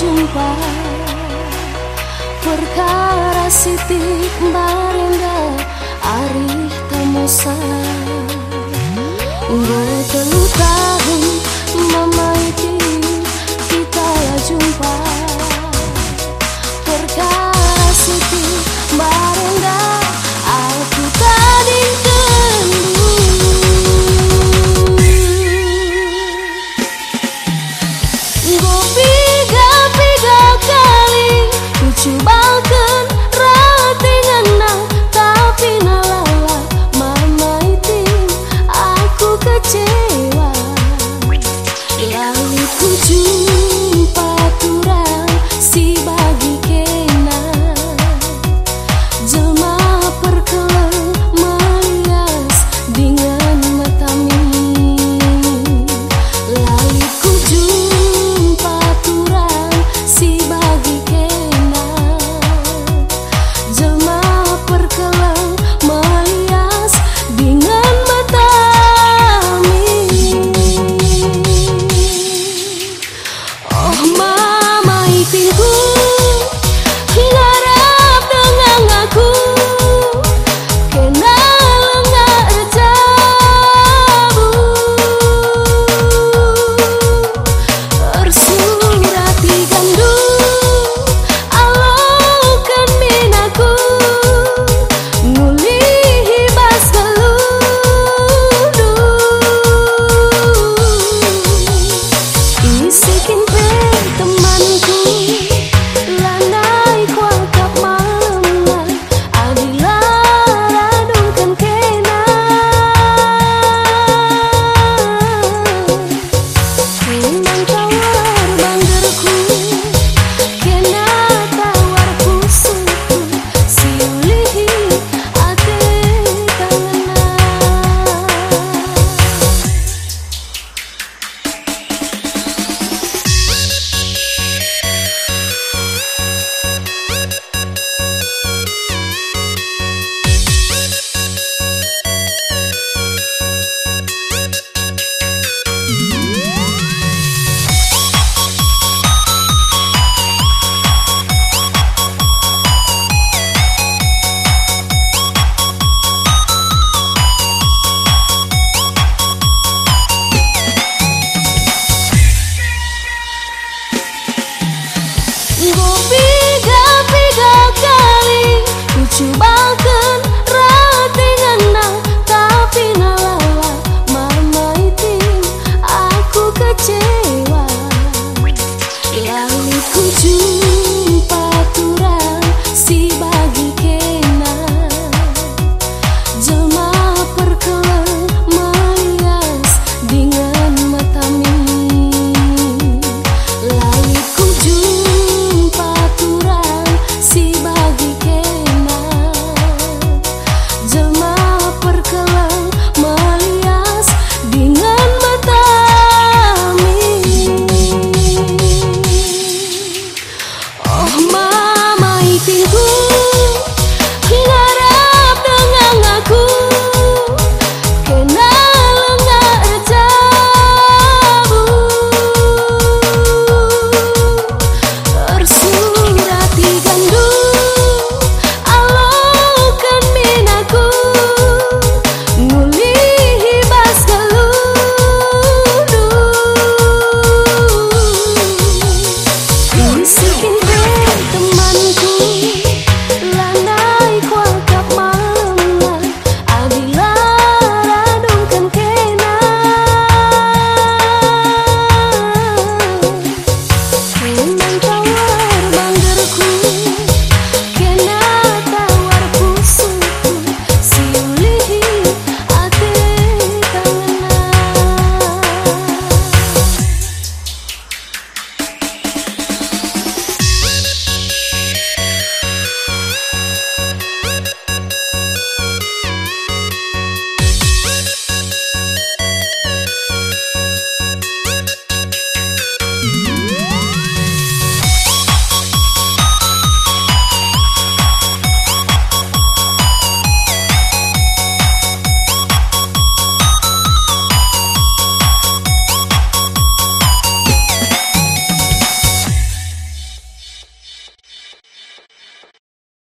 jumpa. Perkara sitik barenda Arih tamusa Gue 孤独